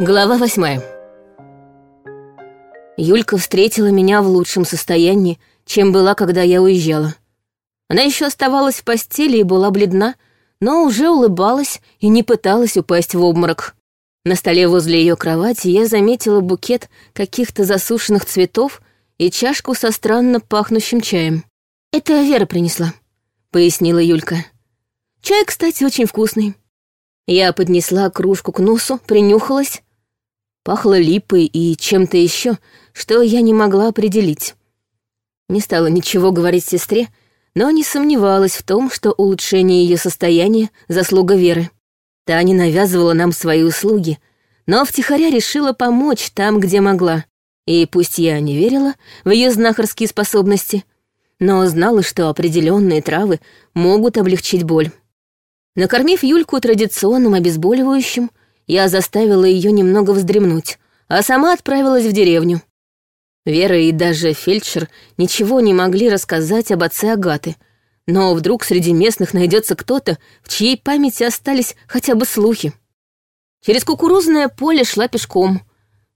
Глава восьмая. Юлька встретила меня в лучшем состоянии, чем была, когда я уезжала. Она еще оставалась в постели и была бледна, но уже улыбалась и не пыталась упасть в обморок. На столе возле ее кровати я заметила букет каких-то засушенных цветов и чашку со странно пахнущим чаем. «Это Вера принесла», — пояснила Юлька. «Чай, кстати, очень вкусный». Я поднесла кружку к носу, принюхалась. Пахло липой и чем-то еще, что я не могла определить. Не стала ничего говорить сестре, но не сомневалась в том, что улучшение ее состояния — заслуга Веры. Та не навязывала нам свои услуги, но втихаря решила помочь там, где могла. И пусть я не верила в ее знахарские способности, но знала, что определенные травы могут облегчить боль. Накормив Юльку традиционным обезболивающим, я заставила ее немного вздремнуть, а сама отправилась в деревню. Вера и даже фельдшер ничего не могли рассказать об отце Агаты, но вдруг среди местных найдется кто-то, в чьей памяти остались хотя бы слухи. Через кукурузное поле шла пешком.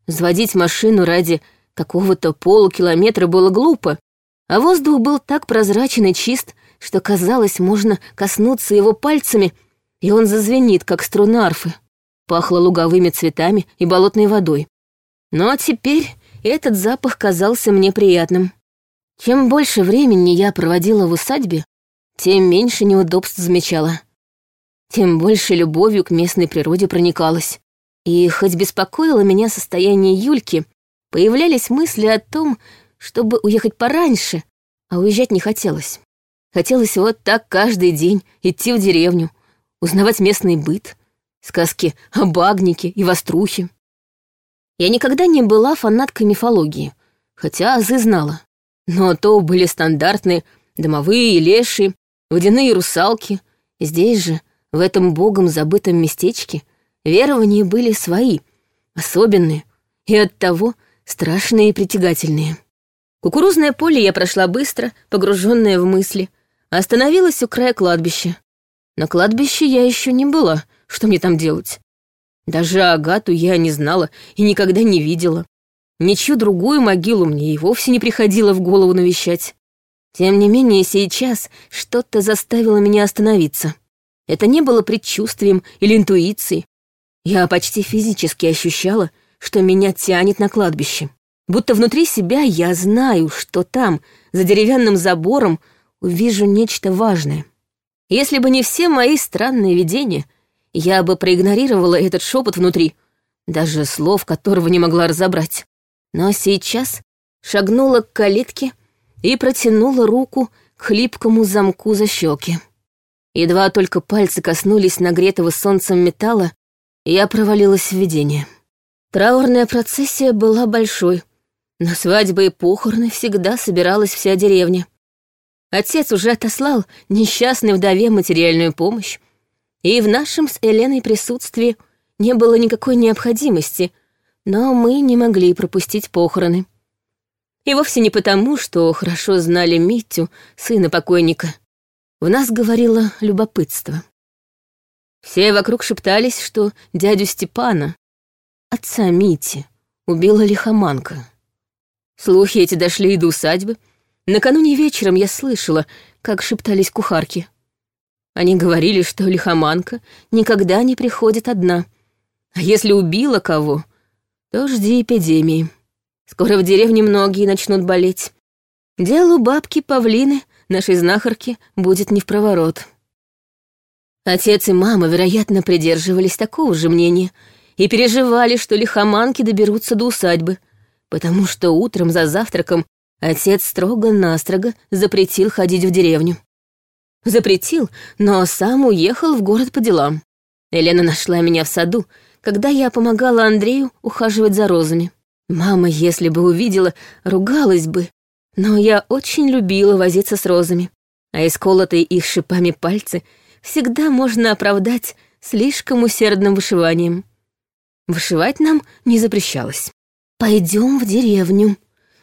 Заводить машину ради какого-то полукилометра было глупо, а воздух был так прозрачен и чист, что казалось, можно коснуться его пальцами, и он зазвенит, как струна арфы. Пахло луговыми цветами и болотной водой. Но теперь этот запах казался мне приятным. Чем больше времени я проводила в усадьбе, тем меньше неудобств замечала. Тем больше любовью к местной природе проникалась. И хоть беспокоило меня состояние Юльки, появлялись мысли о том, чтобы уехать пораньше, а уезжать не хотелось. Хотелось вот так каждый день идти в деревню, узнавать местный быт, сказки о багнике и вострухе. Я никогда не была фанаткой мифологии, хотя азы знала. Но то были стандартные домовые леши, водяные русалки. Здесь же, в этом богом забытом местечке, верования были свои, особенные и оттого страшные и притягательные. Кукурузное поле я прошла быстро, погруженная в мысли, Остановилась у края кладбища. На кладбище я еще не была. Что мне там делать? Даже Агату я не знала и никогда не видела. Ничью другую могилу мне и вовсе не приходило в голову навещать. Тем не менее, сейчас что-то заставило меня остановиться. Это не было предчувствием или интуицией. Я почти физически ощущала, что меня тянет на кладбище. Будто внутри себя я знаю, что там, за деревянным забором, увижу нечто важное. Если бы не все мои странные видения, я бы проигнорировала этот шепот внутри, даже слов которого не могла разобрать. Но сейчас шагнула к калитке и протянула руку к хлипкому замку за щеки. Едва только пальцы коснулись нагретого солнцем металла, я провалилась в видение. Траурная процессия была большой. На свадьбы и похороны всегда собиралась вся деревня. Отец уже отослал несчастной вдове материальную помощь, и в нашем с Эленой присутствии не было никакой необходимости, но мы не могли пропустить похороны. И вовсе не потому, что хорошо знали Митю, сына покойника. В нас говорило любопытство. Все вокруг шептались, что дядю Степана, отца Мити, убила лихоманка. Слухи эти дошли и до усадьбы — Накануне вечером я слышала, как шептались кухарки. Они говорили, что лихоманка никогда не приходит одна. А если убила кого, то жди эпидемии. Скоро в деревне многие начнут болеть. Делу бабки Павлины, нашей знахарки, будет не в проворот. Отец и мама, вероятно, придерживались такого же мнения и переживали, что лихоманки доберутся до усадьбы, потому что утром за завтраком Отец строго-настрого запретил ходить в деревню. Запретил, но сам уехал в город по делам. Елена нашла меня в саду, когда я помогала Андрею ухаживать за розами. Мама, если бы увидела, ругалась бы, но я очень любила возиться с розами, а исколотые их шипами пальцы всегда можно оправдать слишком усердным вышиванием. Вышивать нам не запрещалось. «Пойдем в деревню»,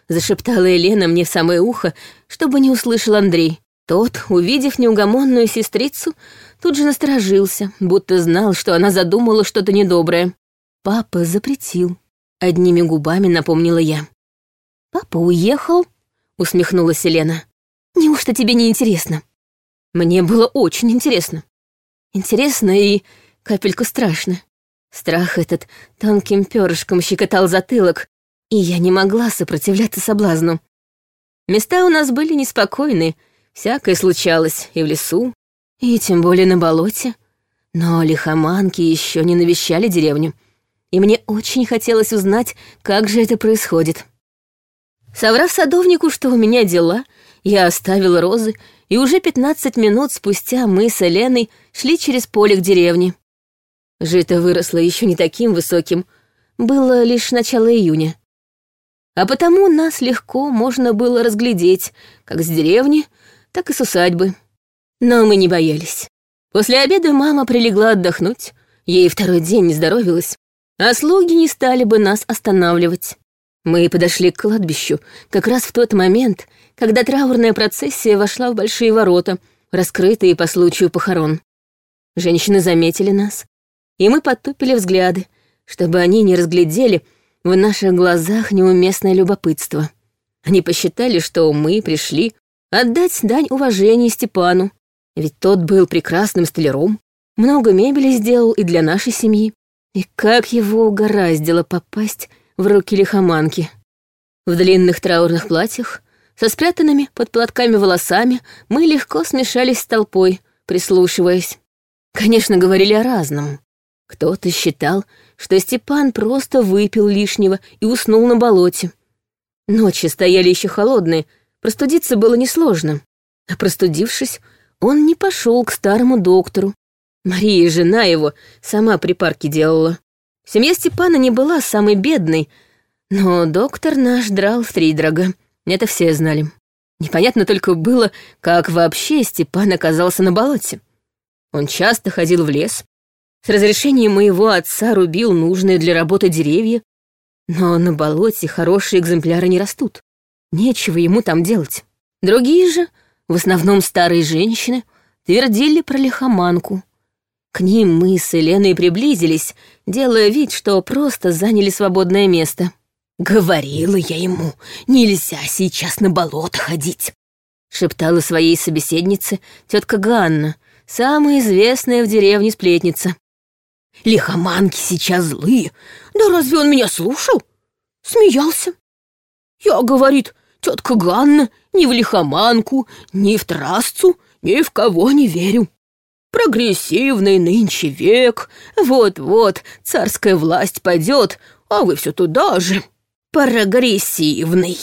зашептала Елена мне в самое ухо, чтобы не услышал Андрей. Тот, увидев неугомонную сестрицу, тут же насторожился, будто знал, что она задумала что-то недоброе. Папа запретил. Одними губами напомнила я. «Папа уехал?» — усмехнулась Елена. «Неужто тебе не интересно?» Мне было очень интересно. Интересно и капельку страшно. Страх этот тонким перышком щекотал затылок, и я не могла сопротивляться соблазну. Места у нас были неспокойны, всякое случалось и в лесу, и тем более на болоте. Но лихоманки еще не навещали деревню, и мне очень хотелось узнать, как же это происходит. Соврав садовнику, что у меня дела, я оставила розы, и уже пятнадцать минут спустя мы с Еленой шли через поле к деревне. Жито выросло еще не таким высоким, было лишь начало июня. А потому нас легко можно было разглядеть, как с деревни, так и с усадьбы. Но мы не боялись. После обеда мама прилегла отдохнуть, ей второй день не здоровилась, а слуги не стали бы нас останавливать. Мы подошли к кладбищу как раз в тот момент, когда траурная процессия вошла в большие ворота, раскрытые по случаю похорон. Женщины заметили нас, и мы потупили взгляды, чтобы они не разглядели в наших глазах неуместное любопытство. Они посчитали, что мы пришли отдать дань уважения Степану, ведь тот был прекрасным столяром, много мебели сделал и для нашей семьи. И как его угораздило попасть в руки лихоманки. В длинных траурных платьях, со спрятанными под платками волосами, мы легко смешались с толпой, прислушиваясь. Конечно, говорили о разном. Кто-то считал, что Степан просто выпил лишнего и уснул на болоте. Ночи стояли еще холодные, простудиться было несложно. А простудившись, он не пошел к старому доктору. Мария, жена его, сама припарки делала. Семья Степана не была самой бедной, но доктор наш драл втридорога. Это все знали. Непонятно только было, как вообще Степан оказался на болоте. Он часто ходил в лес. С разрешения моего отца рубил нужные для работы деревья, но на болоте хорошие экземпляры не растут. Нечего ему там делать. Другие же, в основном старые женщины, твердили про лихоманку — к ним мы с Еленой приблизились, делая вид, что просто заняли свободное место. «Говорила я ему, нельзя сейчас на болото ходить», — шептала своей собеседнице тетка Ганна, самая известная в деревне сплетница. «Лихоманки сейчас злые. Да разве он меня слушал?» Смеялся. «Я, — говорит, — тетка Ганна, ни в лихоманку, ни в трасцу, ни в кого не верю. Прогрессивный нынче век, вот-вот царская власть пойдет, а вы все туда же. Прогрессивный.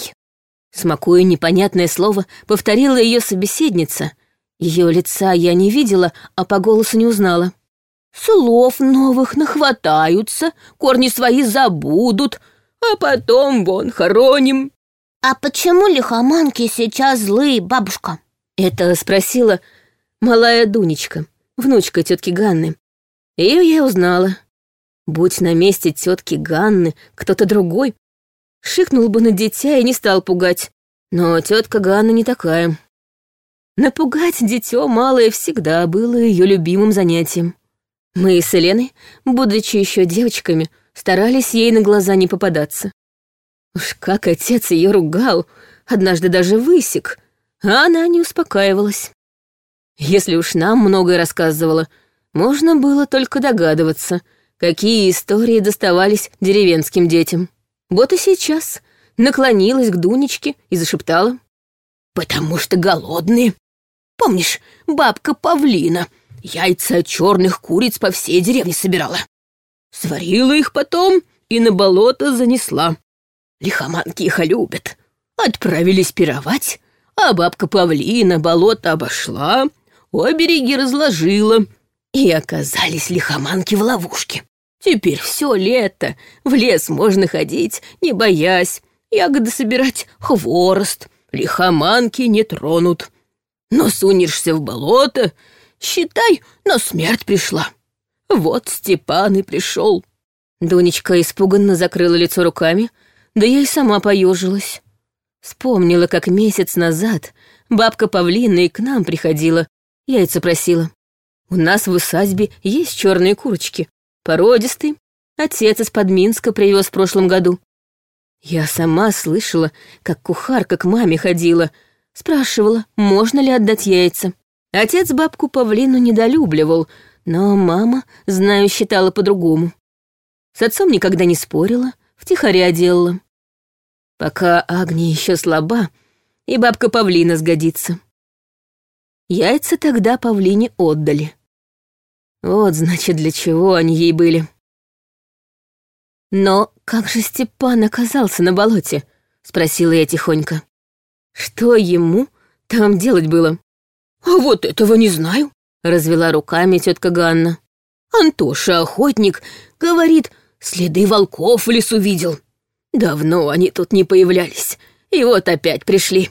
Смакуя непонятное слово, повторила ее собеседница. Ее лица я не видела, а по голосу не узнала. Слов новых нахватаются, корни свои забудут, а потом вон хороним. «А почему лихоманки сейчас злые, бабушка?» Это спросила малая Дунечка внучка тетки Ганны. Ее я узнала. Будь на месте тетки Ганны кто-то другой, шикнул бы на дитя и не стал пугать. Но тетка Ганна не такая. Напугать дитё малое всегда было ее любимым занятием. Мы с Еленой, будучи еще девочками, старались ей на глаза не попадаться. Уж как отец ее ругал, однажды даже высек, а она не успокаивалась. Если уж нам многое рассказывала, можно было только догадываться, какие истории доставались деревенским детям. Вот и сейчас наклонилась к Дунечке и зашептала. «Потому что голодные. Помнишь, бабка Павлина яйца черных куриц по всей деревне собирала? Сварила их потом и на болото занесла. Лихоманки их любят. Отправились пировать, а бабка Павлина болото обошла, обереги разложила, и оказались лихоманки в ловушке. Теперь все лето в лес можно ходить, не боясь, ягоды собирать, хворост, лихоманки не тронут. Но сунешься в болото, считай, на смерть пришла. Вот Степан и пришел. Дунечка испуганно закрыла лицо руками, да я и сама поежилась. Вспомнила, как месяц назад бабка Павлина и к нам приходила, Яйца просила. У нас в усадьбе есть черные курочки, породистые. Отец из Подминска привез в прошлом году. Я сама слышала, как кухарка к маме ходила, спрашивала, можно ли отдать яйца. Отец бабку Павлину недолюбливал, но мама, знаю, считала по-другому. С отцом никогда не спорила, втихаря делала. Пока Агния еще слаба, и бабка Павлина сгодится. Яйца тогда Павлине отдали. Вот, значит, для чего они ей были. «Но как же Степан оказался на болоте?» — спросила я тихонько. «Что ему там делать было?» «А вот этого не знаю», — развела руками тетка Ганна. «Антоша, охотник, говорит, следы волков в лесу видел. Давно они тут не появлялись, и вот опять пришли.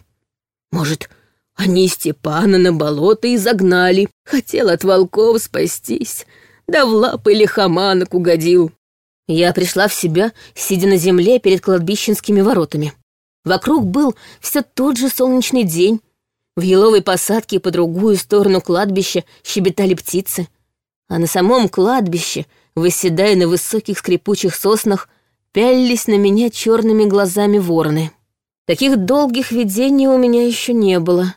Может, они Степана на болото и загнали, хотел от волков спастись, да в лапы лихоманок угодил». Я пришла в себя, сидя на земле перед кладбищенскими воротами. Вокруг был все тот же солнечный день. В еловой посадке по другую сторону кладбища щебетали птицы. А на самом кладбище, выседая на высоких скрипучих соснах, пялились на меня черными глазами вороны. Таких долгих видений у меня еще не было.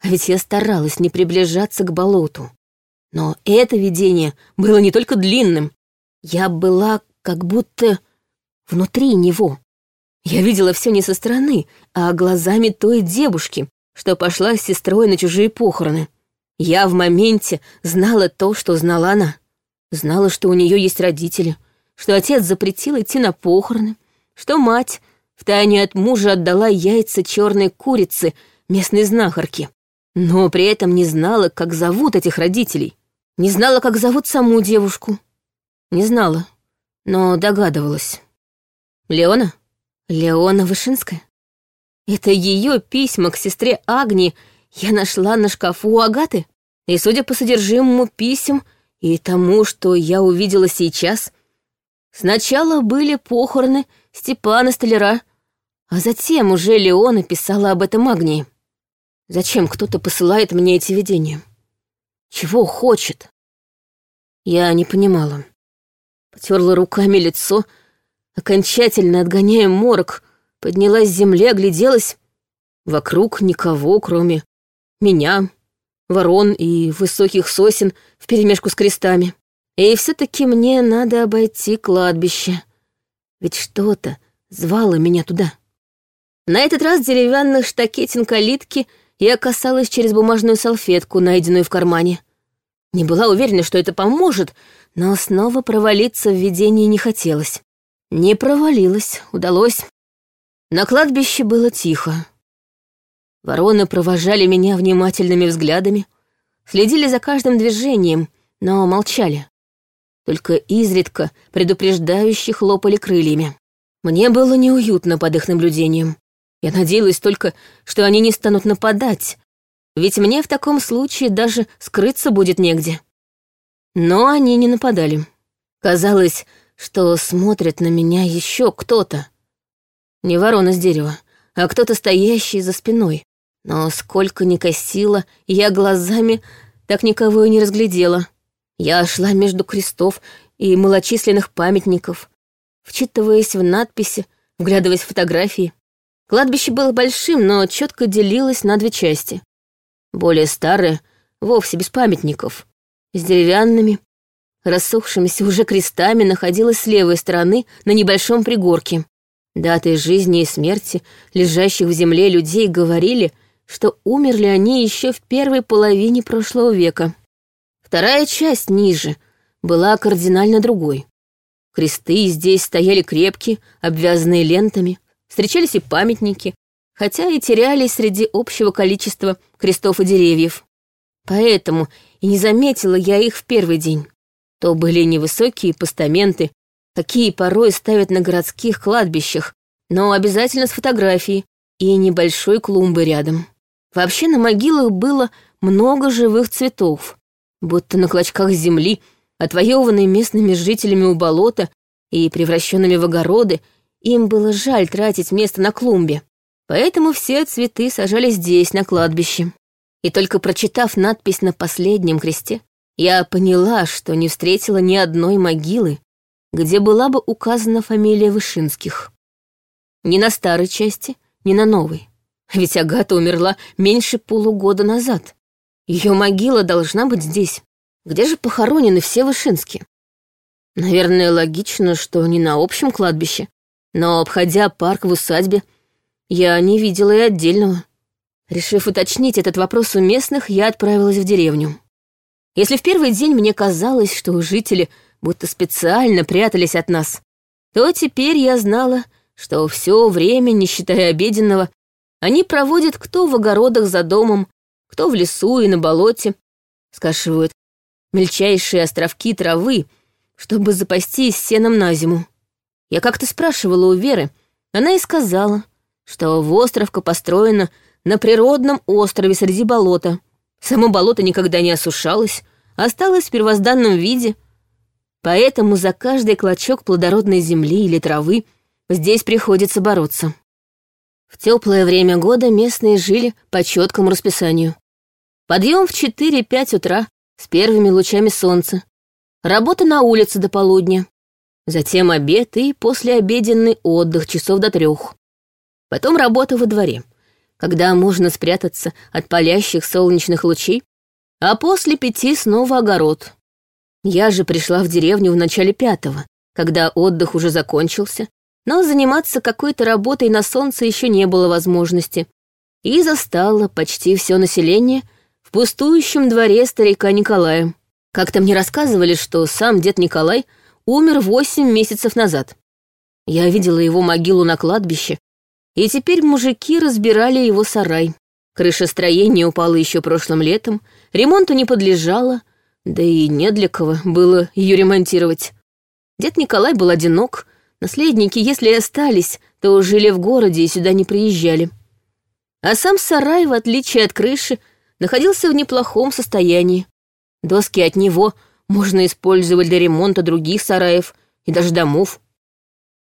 А ведь я старалась не приближаться к болоту. Но это видение было не только длинным. Я была как будто внутри него. Я видела все не со стороны, а глазами той девушки, что пошла с сестрой на чужие похороны. Я в моменте знала то, что знала она. Знала, что у нее есть родители, что отец запретил идти на похороны, что мать втайне от мужа отдала яйца черной курицы местной знахарке. Но при этом не знала, как зовут этих родителей. Не знала, как зовут саму девушку. Не знала но догадывалась. Леона? Леона Вышинская? Это ее письма к сестре Агни я нашла на шкафу у Агаты? И, судя по содержимому писем и тому, что я увидела сейчас, сначала были похороны Степана Столяра, а затем уже Леона писала об этом Агнии. Зачем кто-то посылает мне эти видения? Чего хочет? Я не понимала потерла руками лицо, окончательно отгоняя морок, поднялась с земли, огляделась. Вокруг никого, кроме меня, ворон и высоких сосен вперемешку с крестами. И все таки мне надо обойти кладбище, ведь что-то звало меня туда. На этот раз деревянных штакетин калитки я касалась через бумажную салфетку, найденную в кармане. Не была уверена, что это поможет, но снова провалиться в видении не хотелось. Не провалилась, удалось. На кладбище было тихо. Вороны провожали меня внимательными взглядами, следили за каждым движением, но молчали. Только изредка предупреждающе хлопали крыльями. Мне было неуютно под их наблюдением. Я надеялась только, что они не станут нападать, ведь мне в таком случае даже скрыться будет негде. Но они не нападали. Казалось, что смотрит на меня еще кто-то. Не ворона с дерева, а кто-то стоящий за спиной. Но сколько ни косила, я глазами так никого и не разглядела. Я шла между крестов и малочисленных памятников, вчитываясь в надписи, вглядываясь в фотографии. Кладбище было большим, но четко делилось на две части. Более старое, вовсе без памятников, с деревянными, рассохшимися уже крестами находилась с левой стороны на небольшом пригорке. Даты жизни и смерти лежащих в земле людей говорили, что умерли они еще в первой половине прошлого века. Вторая часть ниже была кардинально другой. Кресты здесь стояли крепкие, обвязанные лентами, встречались и памятники, хотя и терялись среди общего количества крестов и деревьев. Поэтому и не заметила я их в первый день. То были невысокие постаменты, какие порой ставят на городских кладбищах, но обязательно с фотографией и небольшой клумбы рядом. Вообще на могилах было много живых цветов, будто на клочках земли, отвоеванные местными жителями у болота и превращенными в огороды, им было жаль тратить место на клумбе. Поэтому все цветы сажали здесь, на кладбище. И только прочитав надпись на последнем кресте, я поняла, что не встретила ни одной могилы, где была бы указана фамилия Вышинских. Ни на старой части, ни на новой. Ведь Агата умерла меньше полугода назад. Ее могила должна быть здесь. Где же похоронены все Вышинские? Наверное, логично, что не на общем кладбище, но, обходя парк в усадьбе, я не видела и отдельного. Решив уточнить этот вопрос у местных, я отправилась в деревню. Если в первый день мне казалось, что жители будто специально прятались от нас, то теперь я знала, что все время, не считая обеденного, они проводят кто в огородах за домом, кто в лесу и на болоте, скашивают мельчайшие островки травы, чтобы запастись сеном на зиму. Я как-то спрашивала у Веры, она и сказала, что островка построена на природном острове среди болота. Само болото никогда не осушалось, осталось в первозданном виде, поэтому за каждый клочок плодородной земли или травы здесь приходится бороться. В теплое время года местные жили по четкому расписанию. Подъем в 4-5 утра с первыми лучами солнца, работа на улице до полудня, затем обед и послеобеденный отдых часов до трех. Потом работа во дворе, когда можно спрятаться от палящих солнечных лучей, а после пяти снова огород. Я же пришла в деревню в начале пятого, когда отдых уже закончился, но заниматься какой-то работой на солнце еще не было возможности, и застала почти все население в пустующем дворе старика Николая. Как-то мне рассказывали, что сам дед Николай умер восемь месяцев назад. Я видела его могилу на кладбище, и теперь мужики разбирали его сарай. Крыша строения упала еще прошлым летом, ремонту не подлежала, да и не для кого было ее ремонтировать. Дед Николай был одинок, наследники, если и остались, то жили в городе и сюда не приезжали. А сам сарай, в отличие от крыши, находился в неплохом состоянии. Доски от него можно использовать для ремонта других сараев и даже домов.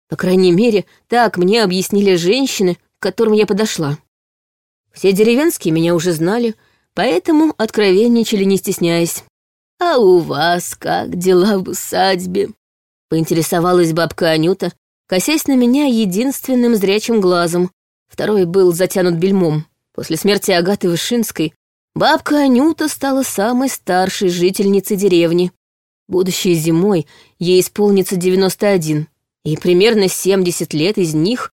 По крайней мере, так мне объяснили женщины, к которым я подошла. Все деревенские меня уже знали, поэтому откровенничали, не стесняясь. «А у вас как дела в усадьбе?» — поинтересовалась бабка Анюта, косясь на меня единственным зрячим глазом. Второй был затянут бельмом. После смерти Агаты Вышинской бабка Анюта стала самой старшей жительницей деревни. Будущей зимой ей исполнится 91 и примерно 70 лет из них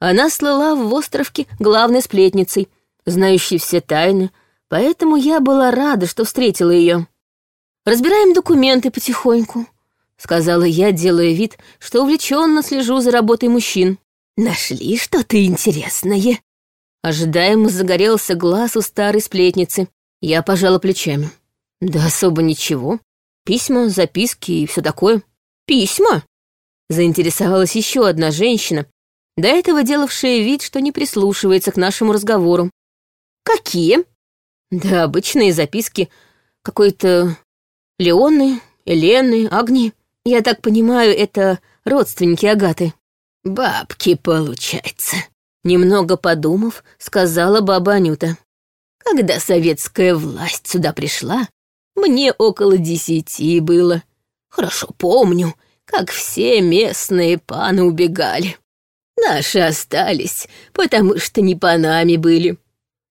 она слыла в островке главной сплетницей, знающей все тайны, поэтому я была рада, что встретила ее. «Разбираем документы потихоньку», — сказала я, делая вид, что увлеченно слежу за работой мужчин. «Нашли что-то интересное?» Ожидаемо загорелся глаз у старой сплетницы. Я пожала плечами. «Да особо ничего. Письма, записки и все такое». «Письма?» Заинтересовалась еще одна женщина, до этого делавшая вид, что не прислушивается к нашему разговору. «Какие?» «Да обычные записки. Какой-то Леоны, Елены, Агни. Я так понимаю, это родственники Агаты». «Бабки, получается», — немного подумав, сказала баба Анюта. «Когда советская власть сюда пришла, мне около десяти было. Хорошо помню, как все местные паны убегали. Наши остались, потому что не панами были.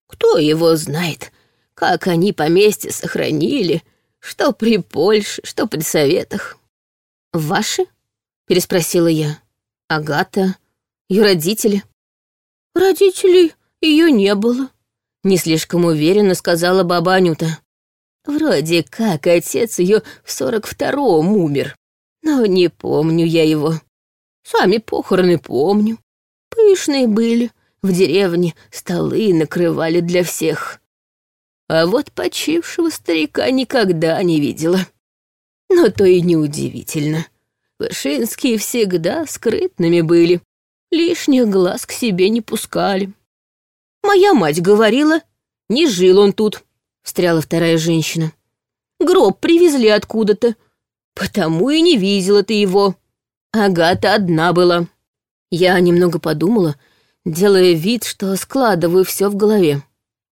Кто его знает, как они поместье сохранили, что при Польше, что при Советах. «Ваши?» — переспросила я. «Агата? Ее родители?» «Родителей ее не было», — не слишком уверенно сказала баба Анюта. «Вроде как отец ее в сорок втором умер но не помню я его. Сами похороны помню. Пышные были, в деревне столы накрывали для всех. А вот почившего старика никогда не видела. Но то и неудивительно. Вышинские всегда скрытными были, лишних глаз к себе не пускали. Моя мать говорила, не жил он тут, встряла вторая женщина. Гроб привезли откуда-то, Потому и не видела ты его. Агата одна была. Я немного подумала, делая вид, что складываю все в голове.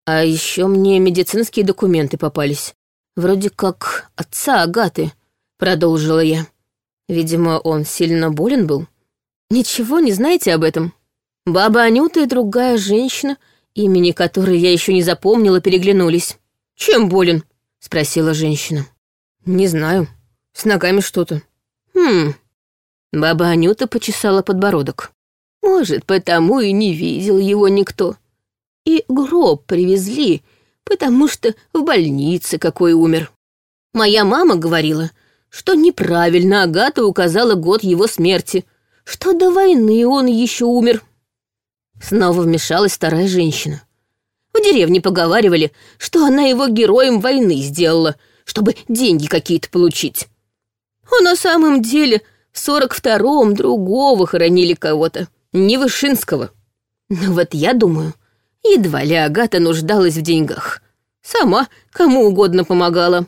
А еще мне медицинские документы попались. Вроде как отца Агаты, продолжила я. Видимо, он сильно болен был. Ничего не знаете об этом? Баба Анюта и другая женщина, имени которой я еще не запомнила, переглянулись. «Чем болен?» — спросила женщина. «Не знаю. С ногами что-то». «Хм...» Баба Анюта почесала подбородок. «Может, потому и не видел его никто. И гроб привезли, потому что в больнице какой умер. Моя мама говорила, что неправильно Агата указала год его смерти, что до войны он еще умер. Снова вмешалась старая женщина. В деревне поговаривали, что она его героем войны сделала, чтобы деньги какие-то получить. А на самом деле в сорок втором другого хоронили кого-то, не Вышинского. Но вот я думаю, едва ли Агата нуждалась в деньгах. Сама кому угодно помогала.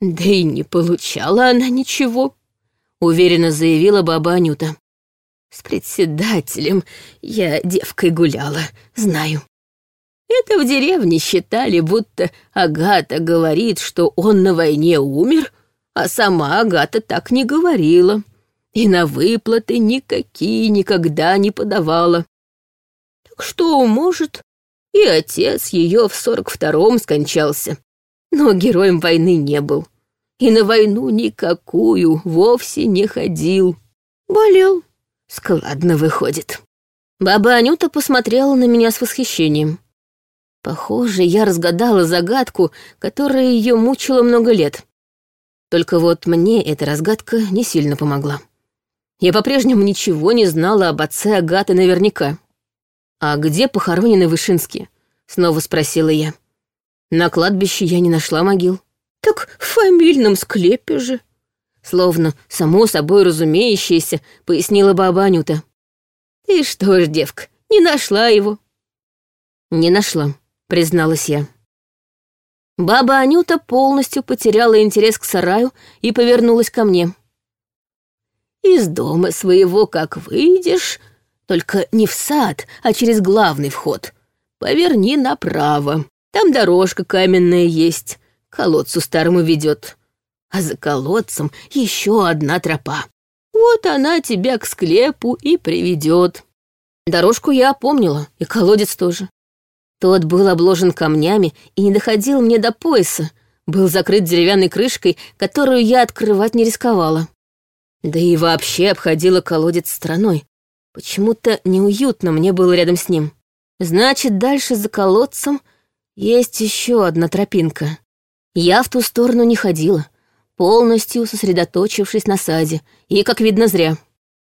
Да и не получала она ничего, уверенно заявила баба Анюта. С председателем я девкой гуляла, знаю. Это в деревне считали, будто Агата говорит, что он на войне умер, а сама Агата так не говорила и на выплаты никакие никогда не подавала. Так что, может, и отец ее в сорок втором скончался, но героем войны не был, и на войну никакую вовсе не ходил. Болел, складно выходит. Баба Анюта посмотрела на меня с восхищением. Похоже, я разгадала загадку, которая ее мучила много лет. Только вот мне эта разгадка не сильно помогла. Я по-прежнему ничего не знала об отце Агаты наверняка. «А где похоронены Вышинские?» — снова спросила я. На кладбище я не нашла могил. «Так в фамильном склепе же», словно само собой разумеющееся, пояснила баба Анюта. «Ты что ж, девка, не нашла его?» «Не нашла», — призналась я. Баба Анюта полностью потеряла интерес к сараю и повернулась ко мне. «Из дома своего, как выйдешь, только не в сад, а через главный вход, поверни направо. Там дорожка каменная есть, к колодцу старому ведет а за колодцем еще одна тропа. Вот она тебя к склепу и приведет. Дорожку я помнила, и колодец тоже. Тот был обложен камнями и не доходил мне до пояса, был закрыт деревянной крышкой, которую я открывать не рисковала. Да и вообще обходила колодец стороной. Почему-то неуютно мне было рядом с ним. Значит, дальше за колодцем есть еще одна тропинка. Я в ту сторону не ходила, полностью сосредоточившись на саде, и, как видно, зря.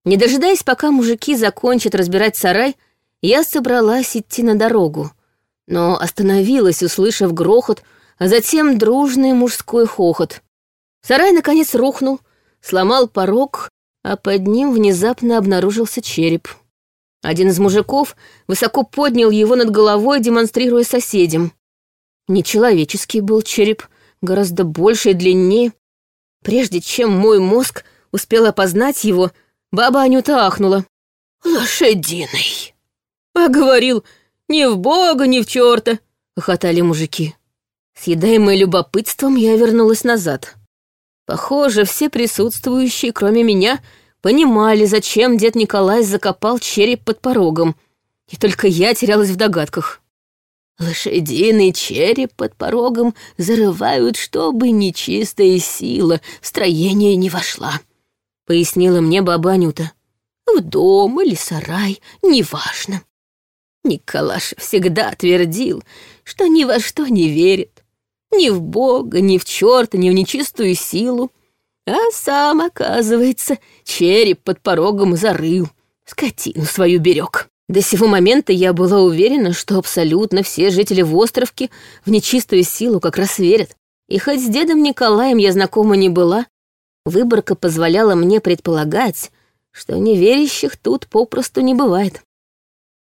Не дожидаясь, пока мужики закончат разбирать сарай, я собралась идти на дорогу, но остановилась, услышав грохот, а затем дружный мужской хохот. Сарай, наконец, рухнул, сломал порог, а под ним внезапно обнаружился череп. Один из мужиков высоко поднял его над головой, демонстрируя соседям. Нечеловеческий был череп, гораздо больше и длиннее, Прежде чем мой мозг успел опознать его, баба Анюта ахнула. «Лошадиный!» «А говорил, ни в бога, ни в черта!» — хохотали мужики. Съедаемая любопытством, я вернулась назад. Похоже, все присутствующие, кроме меня, понимали, зачем дед Николай закопал череп под порогом, и только я терялась в догадках. Лошадиный череп под порогом зарывают, чтобы нечистая сила в строение не вошла, — пояснила мне баба Анюта. В дом или сарай, неважно. Николаш всегда твердил, что ни во что не верит. Ни в Бога, ни в черта, ни в нечистую силу. А сам, оказывается, череп под порогом зарыл, скотину свою берег. До сего момента я была уверена, что абсолютно все жители в островке в нечистую силу как раз верят. И хоть с дедом Николаем я знакома не была, выборка позволяла мне предполагать, что неверящих тут попросту не бывает.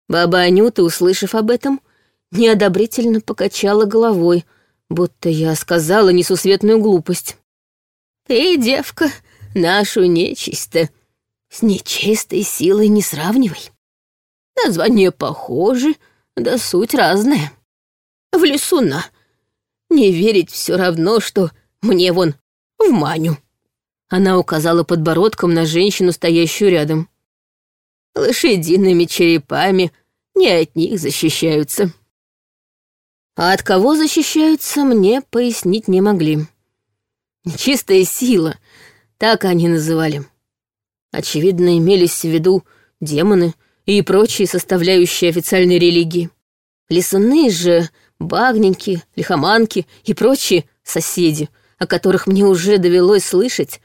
Баба Анюта, услышав об этом, неодобрительно покачала головой, будто я сказала несусветную глупость. «Ты, девка, нашу нечисто, с нечистой силой не сравнивай. Названия похожи, да суть разная. В лесу на. Не верить все равно, что мне вон в маню. Она указала подбородком на женщину, стоящую рядом. Лошадиными черепами не от них защищаются. А от кого защищаются, мне пояснить не могли. Чистая сила, так они называли. Очевидно, имелись в виду демоны и прочие составляющие официальной религии. Лесуны же, багненьки, лихоманки и прочие соседи, о которых мне уже довелось слышать,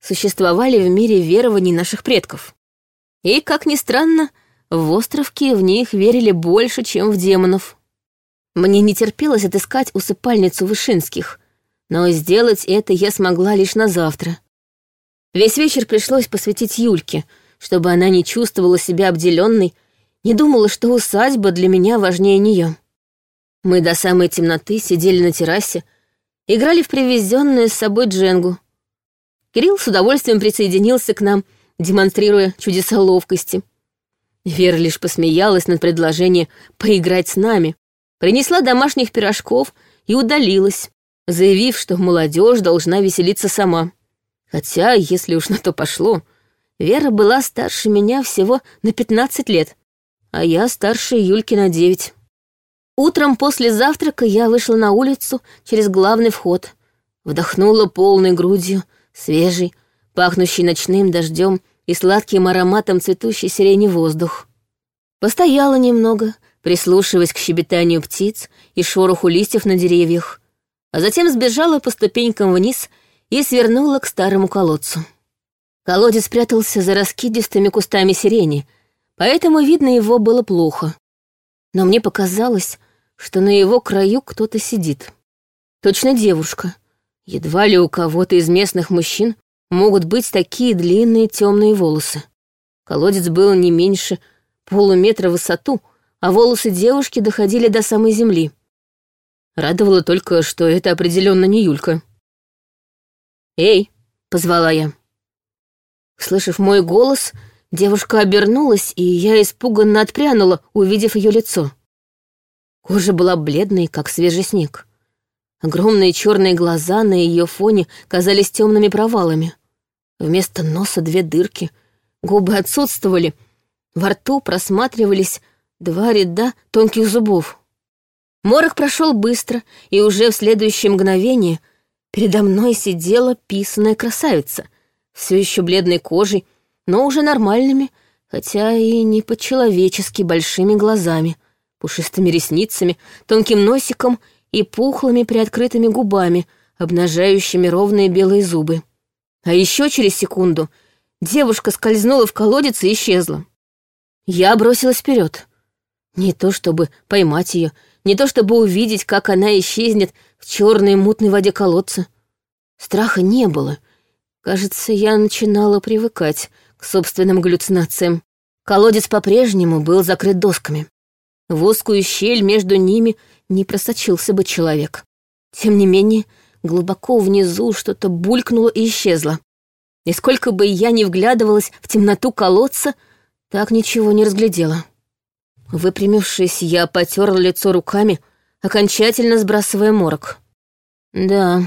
существовали в мире верований наших предков. И, как ни странно, в островке в них верили больше, чем в демонов. Мне не терпелось отыскать усыпальницу Вышинских, но сделать это я смогла лишь на завтра. Весь вечер пришлось посвятить Юльке, чтобы она не чувствовала себя обделенной, не думала, что усадьба для меня важнее нее. Мы до самой темноты сидели на террасе, играли в привезенную с собой дженгу. Кирилл с удовольствием присоединился к нам, демонстрируя чудеса ловкости. Вера лишь посмеялась над предложением поиграть с нами, принесла домашних пирожков и удалилась, заявив, что молодежь должна веселиться сама. Хотя, если уж на то пошло, Вера была старше меня всего на 15 лет, а я старше Юльки на 9. Утром после завтрака я вышла на улицу через главный вход, вдохнула полной грудью, свежий, пахнущий ночным дождем и сладким ароматом цветущей сирени воздух. Постояла немного, прислушиваясь к щебетанию птиц и шороху листьев на деревьях, а затем сбежала по ступенькам вниз и свернула к старому колодцу. Колодец прятался за раскидистыми кустами сирени, поэтому видно его было плохо. Но мне показалось, что на его краю кто-то сидит. Точно девушка. Едва ли у кого-то из местных мужчин могут быть такие длинные темные волосы. Колодец был не меньше полуметра в высоту, а волосы девушки доходили до самой земли. Радовало только, что это определенно не Юлька. «Эй!» — позвала я. Слышав мой голос, девушка обернулась, и я испуганно отпрянула, увидев ее лицо. Кожа была бледной, как свежий снег. Огромные черные глаза на ее фоне казались темными провалами. Вместо носа две дырки, губы отсутствовали, во рту просматривались два ряда тонких зубов. Морок прошел быстро, и уже в следующее мгновение передо мной сидела писаная красавица, все еще бледной кожей, но уже нормальными, хотя и не по-человечески большими глазами, пушистыми ресницами, тонким носиком и пухлыми приоткрытыми губами, обнажающими ровные белые зубы. А еще через секунду девушка скользнула в колодец и исчезла. Я бросилась вперед. Не то чтобы поймать ее, не то чтобы увидеть, как она исчезнет в черной мутной воде колодца. Страха не было. Кажется, я начинала привыкать к собственным галлюцинациям. Колодец по-прежнему был закрыт досками. В узкую щель между ними не просочился бы человек. Тем не менее, глубоко внизу что-то булькнуло и исчезло. И сколько бы я ни вглядывалась в темноту колодца, так ничего не разглядела. Выпрямившись, я потерла лицо руками, окончательно сбрасывая морок. Да,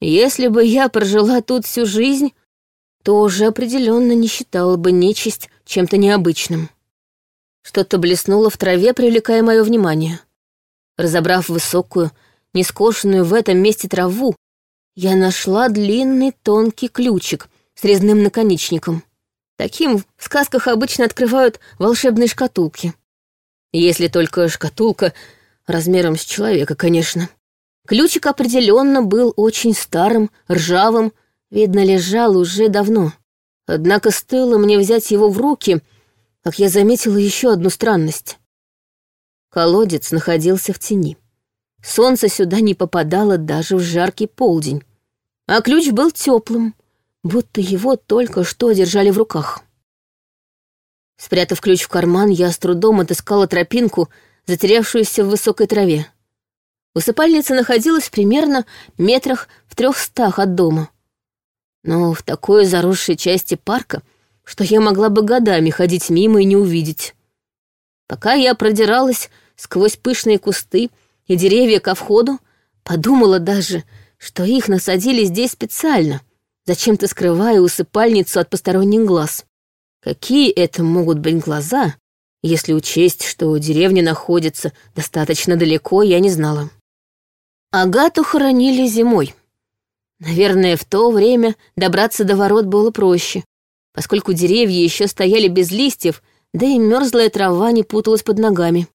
если бы я прожила тут всю жизнь, то уже определенно не считала бы нечисть чем-то необычным. Что-то блеснуло в траве, привлекая мое внимание. Разобрав высокую, нескошенную в этом месте траву, я нашла длинный тонкий ключик с резным наконечником. Таким в сказках обычно открывают волшебные шкатулки. Если только шкатулка размером с человека, конечно. Ключик определенно был очень старым, ржавым, видно, лежал уже давно. Однако стоило мне взять его в руки, как я заметила еще одну странность. Колодец находился в тени. Солнце сюда не попадало даже в жаркий полдень. А ключ был теплым, будто его только что держали в руках. Спрятав ключ в карман, я с трудом отыскала тропинку, затерявшуюся в высокой траве. Усыпальница находилась примерно метрах в трехстах от дома. Но в такой заросшей части парка что я могла бы годами ходить мимо и не увидеть. Пока я продиралась сквозь пышные кусты и деревья ко входу, подумала даже, что их насадили здесь специально, зачем-то скрывая усыпальницу от посторонних глаз. Какие это могут быть глаза, если учесть, что деревня находится достаточно далеко, я не знала. Агату хоронили зимой. Наверное, в то время добраться до ворот было проще, поскольку деревья еще стояли без листьев, да и мерзлая трава не путалась под ногами.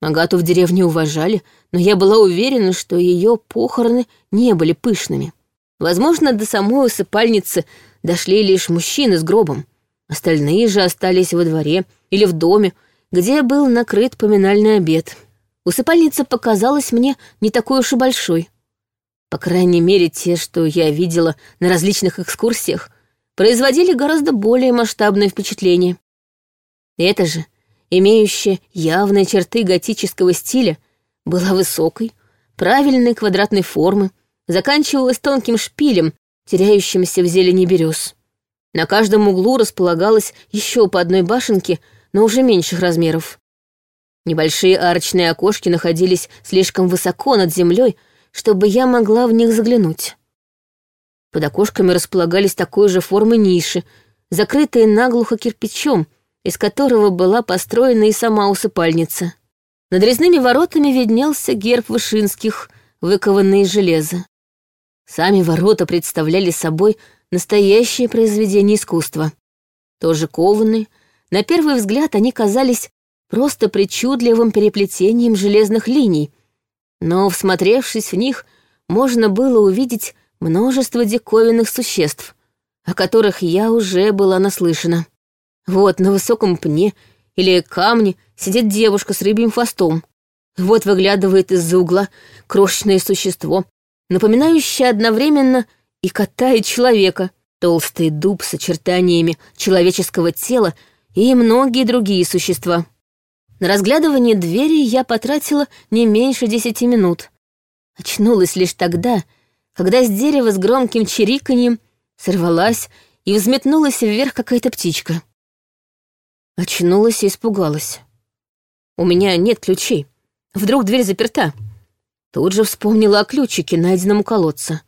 Агату в деревне уважали, но я была уверена, что ее похороны не были пышными. Возможно, до самой усыпальницы дошли лишь мужчины с гробом. Остальные же остались во дворе или в доме, где был накрыт поминальный обед. Усыпальница показалась мне не такой уж и большой. По крайней мере, те, что я видела на различных экскурсиях, производили гораздо более масштабное впечатление. Это же, имеющая явные черты готического стиля, была высокой, правильной квадратной формы, заканчивалась тонким шпилем, теряющимся в зелени берез. На каждом углу располагалось еще по одной башенке, но уже меньших размеров. Небольшие арочные окошки находились слишком высоко над землей, чтобы я могла в них заглянуть. Под окошками располагались такой же формы ниши, закрытые наглухо кирпичом, из которого была построена и сама усыпальница. Над резными воротами виднелся герб Вышинских, выкованный из железа. Сами ворота представляли собой настоящее произведение искусства. Тоже кованые, на первый взгляд они казались просто причудливым переплетением железных линий, но, всмотревшись в них, можно было увидеть множество диковинных существ, о которых я уже была наслышана. Вот на высоком пне или камне сидит девушка с рыбьим хвостом. Вот выглядывает из-за угла крошечное существо, напоминающее одновременно и кота, и человека, толстый дуб с очертаниями человеческого тела и многие другие существа. На разглядывание двери я потратила не меньше десяти минут. Очнулась лишь тогда, когда с дерева с громким чириканьем сорвалась и взметнулась вверх какая-то птичка. Очнулась и испугалась. У меня нет ключей. Вдруг дверь заперта. Тут же вспомнила о ключике, найденном у колодца.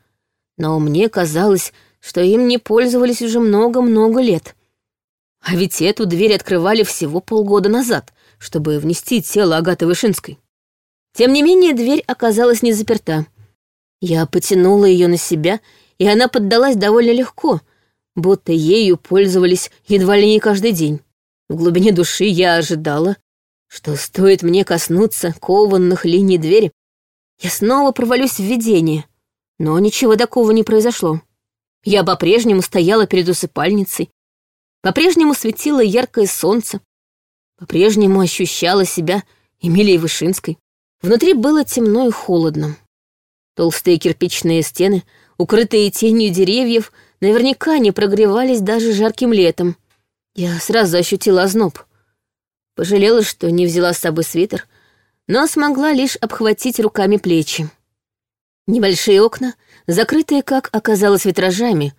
Но мне казалось, что им не пользовались уже много-много лет. А ведь эту дверь открывали всего полгода назад, чтобы внести тело Агаты Вышинской. Тем не менее, дверь оказалась не заперта. Я потянула ее на себя, и она поддалась довольно легко, будто ею пользовались едва ли не каждый день. В глубине души я ожидала, что стоит мне коснуться кованных линий двери, я снова провалюсь в видение. Но ничего такого не произошло. Я по-прежнему стояла перед усыпальницей, по-прежнему светило яркое солнце, по-прежнему ощущала себя Эмилией Вышинской. Внутри было темно и холодно. Толстые кирпичные стены, укрытые тенью деревьев, наверняка не прогревались даже жарким летом, я сразу ощутила озноб. Пожалела, что не взяла с собой свитер, но смогла лишь обхватить руками плечи. Небольшие окна, закрытые, как оказалось, витражами,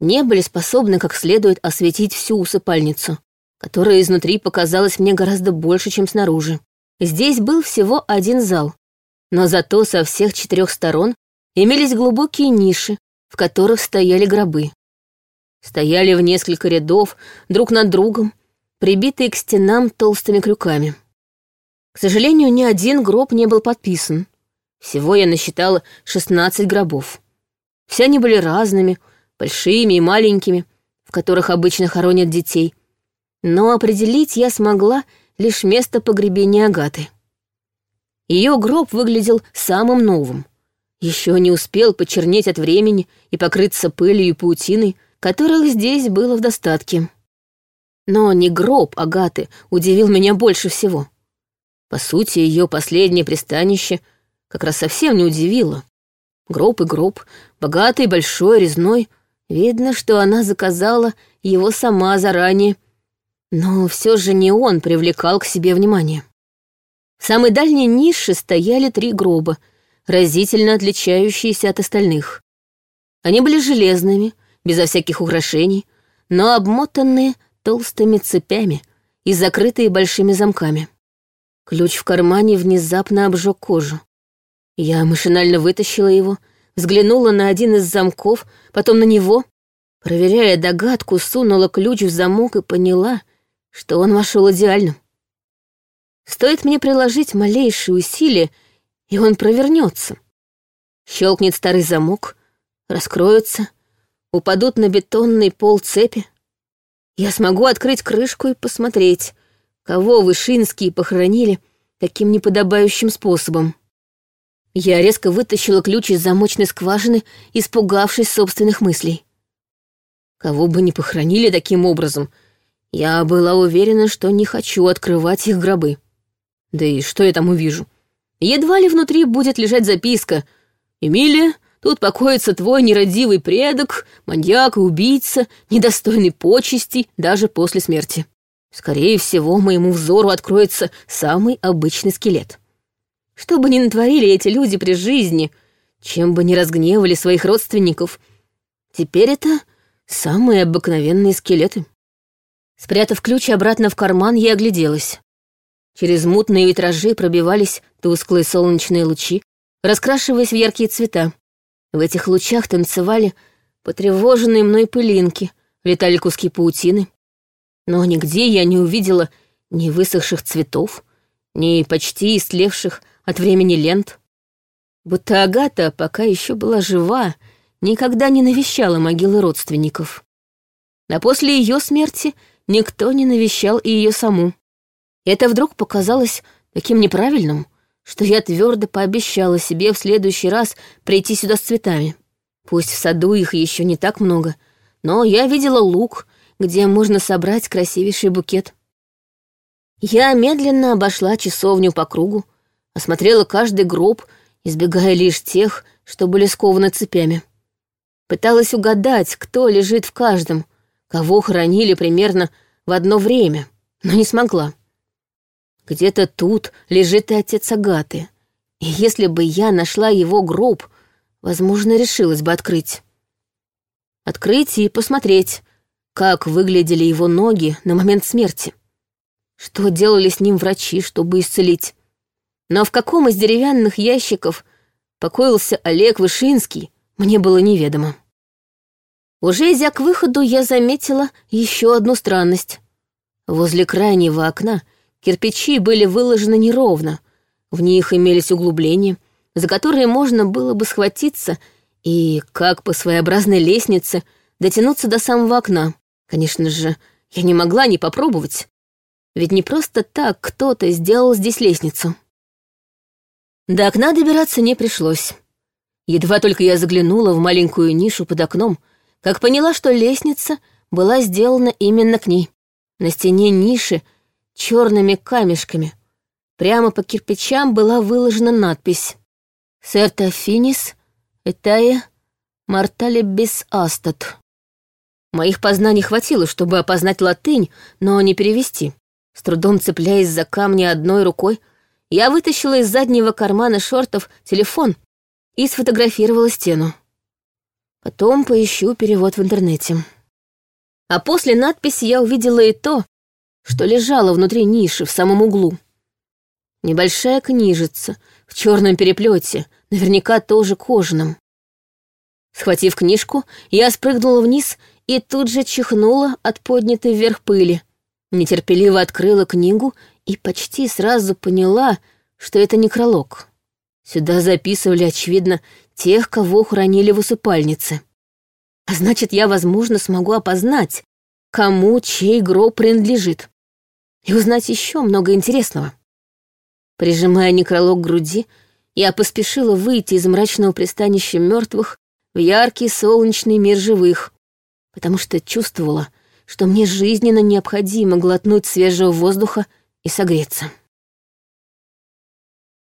не были способны как следует осветить всю усыпальницу, которая изнутри показалась мне гораздо больше, чем снаружи. Здесь был всего один зал, но зато со всех четырех сторон имелись глубокие ниши, в которых стояли гробы стояли в несколько рядов друг над другом, прибитые к стенам толстыми крюками. К сожалению, ни один гроб не был подписан. Всего я насчитала 16 гробов. Все они были разными, большими и маленькими, в которых обычно хоронят детей. Но определить я смогла лишь место погребения Агаты. Ее гроб выглядел самым новым. Еще не успел почернеть от времени и покрыться пылью и паутиной, которых здесь было в достатке. Но не гроб Агаты удивил меня больше всего. По сути, ее последнее пристанище как раз совсем не удивило. Гроб и гроб, богатый, большой, резной. Видно, что она заказала его сама заранее. Но все же не он привлекал к себе внимание. В самой дальней нише стояли три гроба, разительно отличающиеся от остальных. Они были железными, безо всяких украшений, но обмотанные толстыми цепями и закрытые большими замками. Ключ в кармане внезапно обжег кожу. Я машинально вытащила его, взглянула на один из замков, потом на него. Проверяя догадку, сунула ключ в замок и поняла, что он вошел идеально. Стоит мне приложить малейшие усилия, и он провернется. Щелкнет старый замок, раскроется, упадут на бетонный пол цепи. Я смогу открыть крышку и посмотреть, кого Вышинские похоронили таким неподобающим способом. Я резко вытащила ключ из замочной скважины, испугавшись собственных мыслей. Кого бы ни похоронили таким образом, я была уверена, что не хочу открывать их гробы. Да и что я там увижу? Едва ли внутри будет лежать записка «Эмилия, тут покоится твой нерадивый предок, маньяк и убийца, недостойный почестей даже после смерти». Скорее всего, моему взору откроется самый обычный скелет. Что бы ни натворили эти люди при жизни, чем бы ни разгневали своих родственников, теперь это самые обыкновенные скелеты. Спрятав ключ обратно в карман, я огляделась. Через мутные витражи пробивались тусклые солнечные лучи, раскрашиваясь в яркие цвета. В этих лучах танцевали потревоженные мной пылинки, летали куски паутины. Но нигде я не увидела ни высохших цветов, ни почти истлевших от времени лент. Будто Агата, пока еще была жива, никогда не навещала могилы родственников. А после ее смерти никто не навещал и ее саму. Это вдруг показалось таким неправильным, что я твердо пообещала себе в следующий раз прийти сюда с цветами. Пусть в саду их еще не так много, но я видела лук, где можно собрать красивейший букет. Я медленно обошла часовню по кругу, осмотрела каждый гроб, избегая лишь тех, что были скованы цепями. Пыталась угадать, кто лежит в каждом, кого хоронили примерно в одно время, но не смогла. Где-то тут лежит и отец Агаты. И если бы я нашла его гроб, возможно, решилась бы открыть. Открыть и посмотреть, как выглядели его ноги на момент смерти. Что делали с ним врачи, чтобы исцелить. Но в каком из деревянных ящиков покоился Олег Вышинский, мне было неведомо. Уже идя к выходу, я заметила еще одну странность. Возле крайнего окна — Кирпичи были выложены неровно, в них имелись углубления, за которые можно было бы схватиться и, как по своеобразной лестнице, дотянуться до самого окна. Конечно же, я не могла не попробовать. Ведь не просто так кто-то сделал здесь лестницу. До окна добираться не пришлось. Едва только я заглянула в маленькую нишу под окном, как поняла, что лестница была сделана именно к ней. На стене ниши черными камешками. Прямо по кирпичам была выложена надпись «Серта финис этая мартале без астат». Моих познаний хватило, чтобы опознать латынь, но не перевести. С трудом цепляясь за камни одной рукой, я вытащила из заднего кармана шортов телефон и сфотографировала стену. Потом поищу перевод в интернете. А после надписи я увидела и то, что лежало внутри ниши в самом углу. Небольшая книжица в черном переплете, наверняка тоже кожаном. Схватив книжку, я спрыгнула вниз и тут же чихнула от поднятой вверх пыли. Нетерпеливо открыла книгу и почти сразу поняла, что это некролог. Сюда записывали, очевидно, тех, кого хранили в усыпальнице. А значит, я, возможно, смогу опознать, кому чей гроб принадлежит и узнать еще много интересного. Прижимая некролог к груди, я поспешила выйти из мрачного пристанища мертвых в яркий солнечный мир живых, потому что чувствовала, что мне жизненно необходимо глотнуть свежего воздуха и согреться.